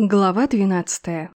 Глава 12.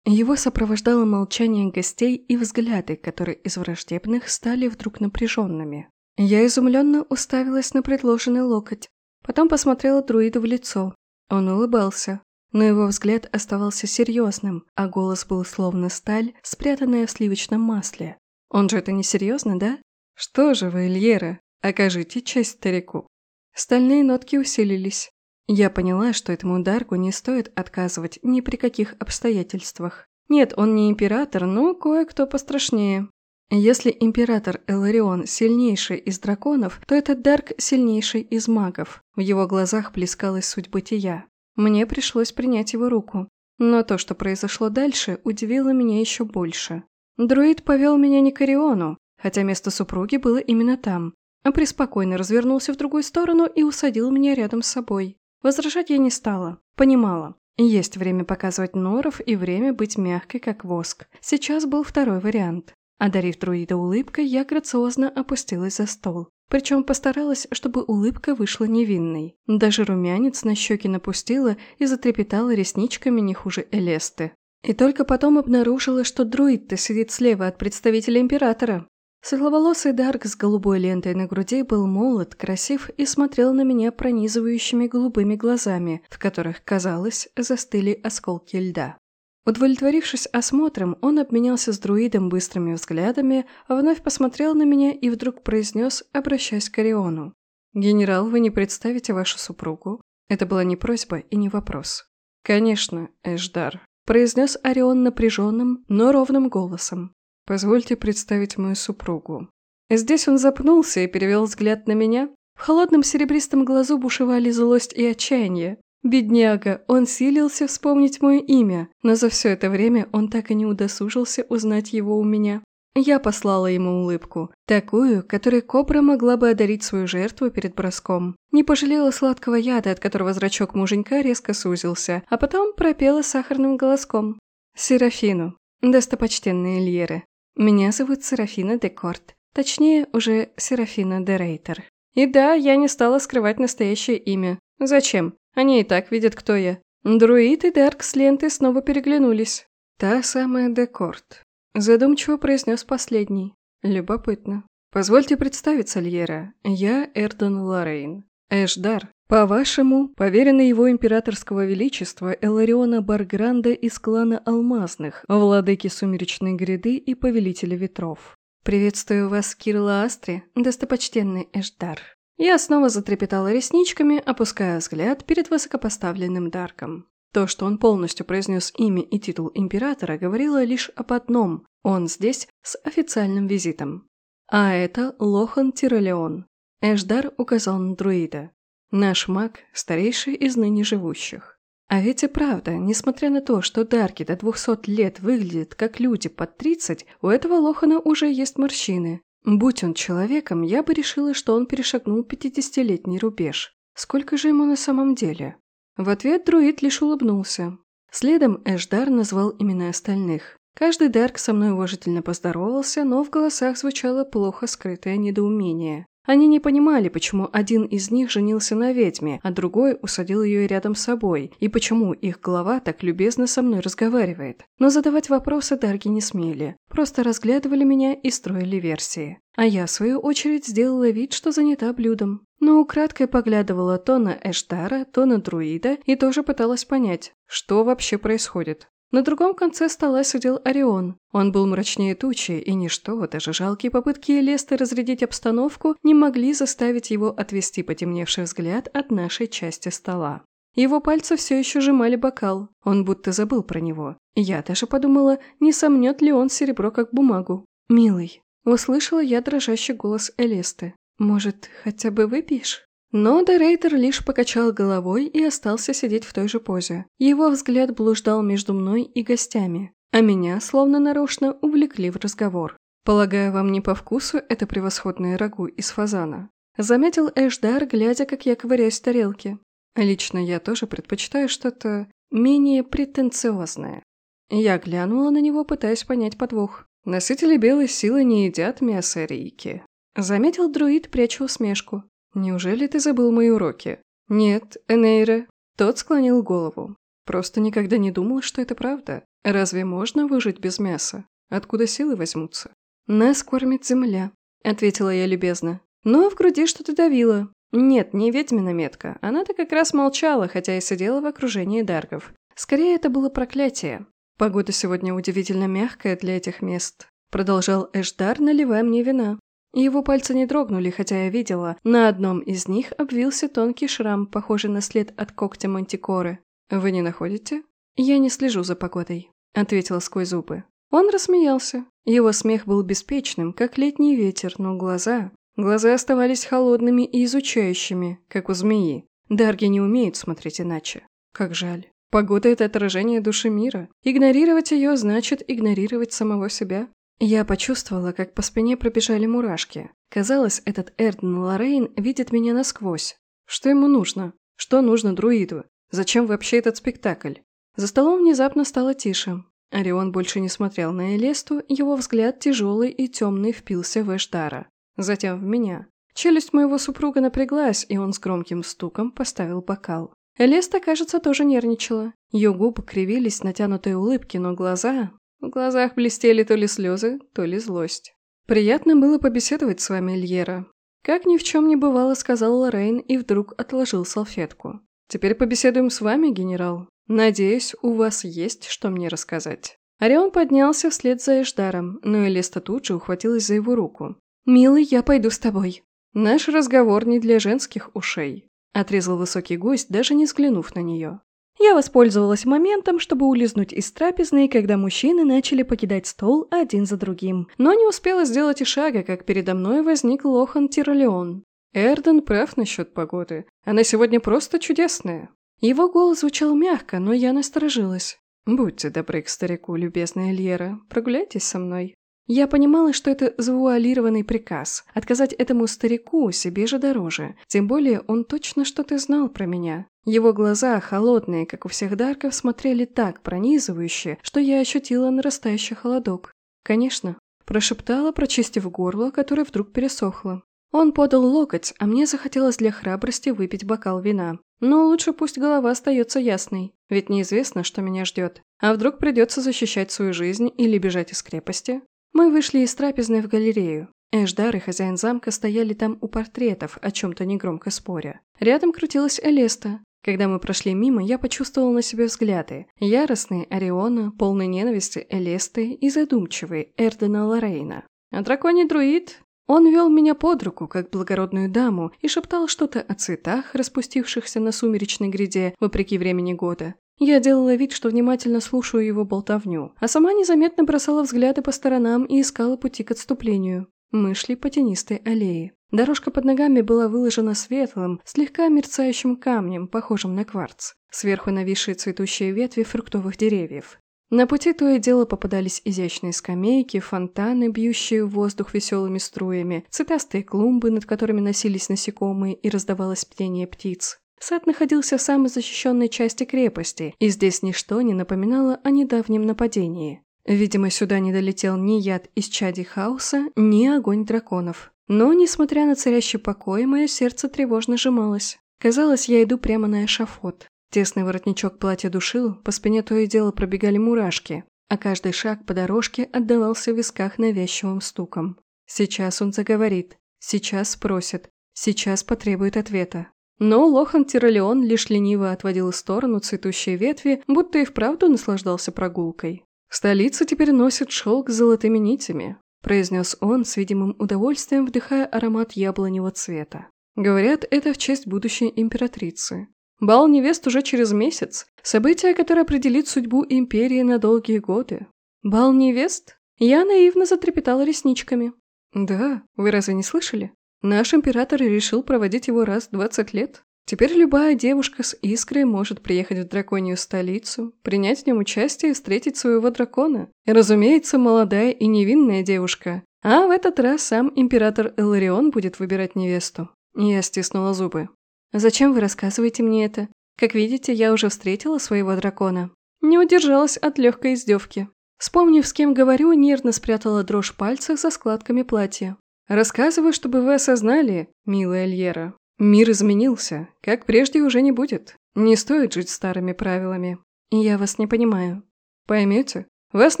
Его сопровождало молчание гостей и взгляды, которые из враждебных стали вдруг напряженными. Я изумленно уставилась на предложенный локоть, потом посмотрела друиду в лицо. Он улыбался, но его взгляд оставался серьезным, а голос был словно сталь, спрятанная в сливочном масле. Он же это не серьезно, да? Что же вы, Ильера, окажите честь старику. Стальные нотки усилились. Я поняла, что этому Дарку не стоит отказывать ни при каких обстоятельствах. Нет, он не император, но кое-кто пострашнее. Если император Эларион сильнейший из драконов, то этот Дарк сильнейший из магов. В его глазах плескалась суть бытия. Мне пришлось принять его руку. Но то, что произошло дальше, удивило меня еще больше. Друид повел меня не к Ориону, хотя место супруги было именно там, а преспокойно развернулся в другую сторону и усадил меня рядом с собой. Возражать я не стала. Понимала. Есть время показывать норов и время быть мягкой, как воск. Сейчас был второй вариант. Одарив друида улыбкой, я грациозно опустилась за стол. Причем постаралась, чтобы улыбка вышла невинной. Даже румянец на щеки напустила и затрепетала ресничками не хуже Элесты. И только потом обнаружила, что друид-то сидит слева от представителя императора. Светловолосый Дарк с голубой лентой на груди был молод, красив и смотрел на меня пронизывающими голубыми глазами, в которых, казалось, застыли осколки льда. Удовлетворившись осмотром, он обменялся с друидом быстрыми взглядами, а вновь посмотрел на меня и вдруг произнес, обращаясь к Ориону. «Генерал, вы не представите вашу супругу?» Это была не просьба и не вопрос. «Конечно, Эшдар», – произнес Орион напряженным, но ровным голосом. Позвольте представить мою супругу». Здесь он запнулся и перевел взгляд на меня. В холодном серебристом глазу бушевали злость и отчаяние. Бедняга, он силился вспомнить мое имя, но за все это время он так и не удосужился узнать его у меня. Я послала ему улыбку, такую, которой кобра могла бы одарить свою жертву перед броском. Не пожалела сладкого яда, от которого зрачок муженька резко сузился, а потом пропела сахарным голоском. «Серафину, достопочтенные Льеры, меня зовут Серафина Декорт, точнее, уже Серафина де Рейтер. И да, я не стала скрывать настоящее имя. Зачем? Они и так видят, кто я. Друид и Дарк с лентой снова переглянулись. Та самая Декорт. Задумчиво произнес последний. Любопытно. Позвольте представиться, Льера. Я Эрдон Лорейн. Эшдар, по-вашему, поверенный его императорского величества Элариона Баргранда из клана Алмазных, владыки Сумеречной Гряды и Повелителя Ветров. Приветствую вас, Кирилла Астри, достопочтенный Эшдар. Я снова затрепетала ресничками, опуская взгляд перед высокопоставленным Дарком. То, что он полностью произнес имя и титул императора, говорило лишь об одном – он здесь с официальным визитом. А это Лохан Тиролеон. Эшдар указал на друида. Наш маг – старейший из ныне живущих. А ведь и правда, несмотря на то, что Дарки до 200 лет выглядят как люди под 30, у этого Лохана уже есть морщины. Будь он человеком, я бы решила, что он перешагнул 50-летний рубеж. Сколько же ему на самом деле? В ответ друид лишь улыбнулся. Следом Эшдар назвал имена остальных. Каждый Дарк со мной уважительно поздоровался, но в голосах звучало плохо скрытое недоумение. Они не понимали, почему один из них женился на ведьме, а другой усадил ее рядом с собой, и почему их глава так любезно со мной разговаривает. Но задавать вопросы Дарги не смели, просто разглядывали меня и строили версии. А я, в свою очередь, сделала вид, что занята блюдом. Но украдкой поглядывала то на Эштара, то на друида и тоже пыталась понять, что вообще происходит. На другом конце стола сидел Орион. Он был мрачнее тучи, и ничто, даже жалкие попытки Леста разрядить обстановку, не могли заставить его отвести потемневший взгляд от нашей части стола. Его пальцы все еще сжимали бокал, он будто забыл про него. Я даже подумала, не сомнет ли он серебро как бумагу. «Милый», – услышала я дрожащий голос Элесты. «Может, хотя бы выпьешь?» Но Дерейтер лишь покачал головой и остался сидеть в той же позе. Его взгляд блуждал между мной и гостями, а меня, словно нарочно, увлекли в разговор. «Полагаю, вам не по вкусу это превосходное рагу из фазана?» Заметил Эшдар, глядя, как я ковыряюсь в тарелке. Лично я тоже предпочитаю что-то менее претенциозное. Я глянула на него, пытаясь понять подвох. Носители белой силы не едят мясо рейки. Заметил друид, пряча усмешку. «Неужели ты забыл мои уроки?» «Нет, Энейре». Тот склонил голову. Просто никогда не думала, что это правда. Разве можно выжить без мяса? Откуда силы возьмутся? Нас кормит земля, ответила я любезно. Но в груди что-то давило. Нет, не ведьмина метка. Она-то как раз молчала, хотя и сидела в окружении даргов. Скорее, это было проклятие. Погода сегодня удивительно мягкая для этих мест. Продолжал Эшдар, наливая мне вина. Его пальцы не дрогнули, хотя я видела, на одном из них обвился тонкий шрам, похожий на след от когтя мантикоры. «Вы не находите?» «Я не слежу за погодой», — ответила сквозь зубы. Он рассмеялся. Его смех был беспечным, как летний ветер, но глаза... Глаза оставались холодными и изучающими, как у змеи. Дарги не умеют смотреть иначе. Как жаль. Погода – это отражение души мира. Игнорировать ее значит игнорировать самого себя. Я почувствовала, как по спине пробежали мурашки. Казалось, этот Эрден Лоррейн видит меня насквозь. Что ему нужно? Что нужно друиду? Зачем вообще этот спектакль? За столом внезапно стало тише. Орион больше не смотрел на Элесту, его взгляд тяжелый и темный впился в Эшдара затем в меня. Челюсть моего супруга напряглась, и он с громким стуком поставил бокал. Элеста, кажется, тоже нервничала. Ее губы кривились натянутой улыбки, но глаза... В глазах блестели то ли слезы, то ли злость. «Приятно было побеседовать с вами, Льера». Как ни в чем не бывало, сказал Лоррейн и вдруг отложил салфетку. «Теперь побеседуем с вами, генерал. Надеюсь, у вас есть что мне рассказать». Орион поднялся вслед за Эшдаром, но Элеста тут же ухватилась за его руку. «Милый, я пойду с тобой». «Наш разговор не для женских ушей», – отрезал высокий гость, даже не взглянув на нее. Я воспользовалась моментом, чтобы улизнуть из трапезной, когда мужчины начали покидать стол один за другим. Но не успела сделать и шага, как передо мной возник Лохан Тиролеон. Эрден прав насчет погоды. Она сегодня просто чудесная. Его голос звучал мягко, но я насторожилась. «Будьте добры к старику, любезная Льера. Прогуляйтесь со мной». Я понимала, что это завуалированный приказ. Отказать этому старику себе же дороже. Тем более он точно что-то знал про меня. Его глаза, холодные, как у всех дарков, смотрели так пронизывающе, что я ощутила нарастающий холодок. «Конечно», – прошептала, прочистив горло, которое вдруг пересохло. Он подал локоть, а мне захотелось для храбрости выпить бокал вина. Но лучше пусть голова остается ясной, ведь неизвестно, что меня ждет. А вдруг придется защищать свою жизнь или бежать из крепости? Мы вышли из трапезной в галерею. Эшдар и хозяин замка стояли там у портретов, о чем-то негромко споря. Рядом крутилась Элеста. Когда мы прошли мимо, я почувствовал на себе взгляды. Яростные Ориона, полной ненависти Элесты и задумчивый Эрдена Лорейна. А драконий друид? Он вел меня под руку, как благородную даму, и шептал что-то о цветах, распустившихся на сумеречной гряде, вопреки времени года. Я делала вид, что внимательно слушаю его болтовню, а сама незаметно бросала взгляды по сторонам и искала пути к отступлению. Мы шли по тенистой аллее. Дорожка под ногами была выложена светлым, слегка мерцающим камнем, похожим на кварц. Сверху нависшие цветущие ветви фруктовых деревьев. На пути то и дело попадались изящные скамейки, фонтаны, бьющие в воздух веселыми струями, цветастые клумбы, над которыми носились насекомые и раздавалось птение птиц. Сад находился в самой защищенной части крепости, и здесь ничто не напоминало о недавнем нападении. Видимо, сюда не долетел ни яд из чади хаоса, ни огонь драконов. Но, несмотря на царящий покой, мое сердце тревожно сжималось. Казалось, я иду прямо на эшафот. Тесный воротничок платья душил, по спине то и дело пробегали мурашки, а каждый шаг по дорожке отдавался в висках навязчивым стуком. Сейчас он заговорит, сейчас спросит, сейчас потребует ответа. Но Лохан Тиролеон лишь лениво отводил в сторону цветущие ветви, будто и вправду наслаждался прогулкой. «Столица теперь носит шелк с золотыми нитями», – произнес он с видимым удовольствием, вдыхая аромат яблоневого цвета. Говорят, это в честь будущей императрицы. Бал невест уже через месяц. Событие, которое определит судьбу империи на долгие годы. Бал невест? Я наивно затрепетала ресничками. Да, вы разве не слышали? Наш император решил проводить его раз в 20 лет. Теперь любая девушка с искрой может приехать в драконью столицу, принять в нем участие и встретить своего дракона. И, разумеется, молодая и невинная девушка. А в этот раз сам император Эларион будет выбирать невесту. Я стиснула зубы. «Зачем вы рассказываете мне это? Как видите, я уже встретила своего дракона». Не удержалась от легкой издевки. Вспомнив, с кем говорю, нервно спрятала дрожь в пальцах за складками платья. Рассказываю, чтобы вы осознали, милая Альера. Мир изменился, как прежде уже не будет. Не стоит жить старыми правилами. Я вас не понимаю. Поймете? Вас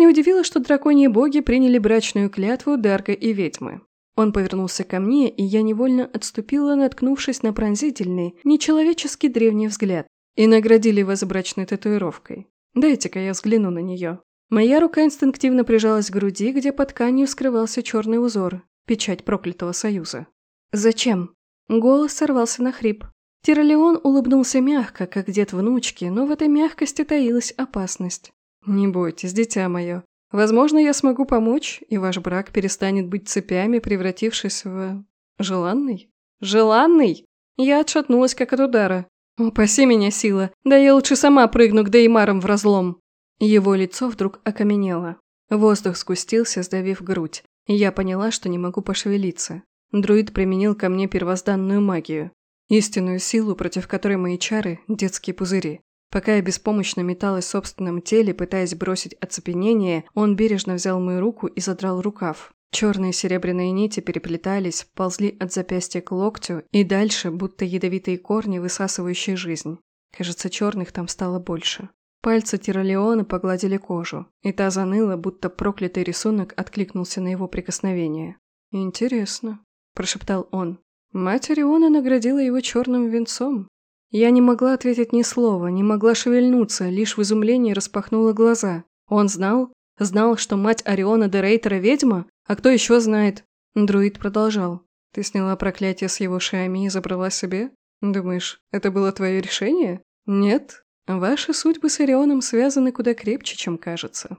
не удивило, что драконьи боги приняли брачную клятву Дарка и ведьмы? Он повернулся ко мне, и я невольно отступила, наткнувшись на пронзительный, нечеловеческий древний взгляд. И наградили вас брачной татуировкой. Дайте-ка я взгляну на нее. Моя рука инстинктивно прижалась к груди, где под тканью скрывался черный узор, печать проклятого союза. «Зачем?» Голос сорвался на хрип. Тиролеон улыбнулся мягко, как дед внучки, но в этой мягкости таилась опасность. «Не бойтесь, дитя мое. Возможно, я смогу помочь, и ваш брак перестанет быть цепями, превратившись в... желанный?» «Желанный?» Я отшатнулась, как от удара. «Упаси меня, сила! Да я лучше сама прыгну к Деймарам в разлом!» Его лицо вдруг окаменело. Воздух сгустился, сдавив грудь, я поняла, что не могу пошевелиться. Друид применил ко мне первозданную магию. Истинную силу, против которой мои чары – детские пузыри. Пока я беспомощно металась в собственном теле, пытаясь бросить оцепенение, он бережно взял мою руку и задрал рукав. Черные серебряные нити переплетались, ползли от запястья к локтю и дальше, будто ядовитые корни, высасывающие жизнь. Кажется, черных там стало больше. Пальцы Тиролеона погладили кожу, и та заныла, будто проклятый рисунок откликнулся на его прикосновение. «Интересно», – прошептал он. Мать Ориона наградила его черным венцом. Я не могла ответить ни слова, не могла шевельнуться, лишь в изумлении распахнула глаза. Он знал? Знал, что мать Ориона де Рейтера ведьма? А кто еще знает? Друид продолжал. Ты сняла проклятие с его шеями и забрала себе? Думаешь, это было твое решение? Нет. Ваши судьбы с Орионом связаны куда крепче, чем кажется.